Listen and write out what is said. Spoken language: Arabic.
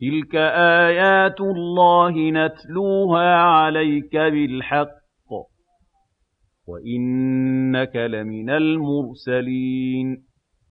تِلْكَ آيَاتُ اللَّهِ نَتْلُوهَا عَلَيْكَ بِالْحَقِّ ۚ وَإِنَّكَ لَمِنَ الْمُرْسَلِينَ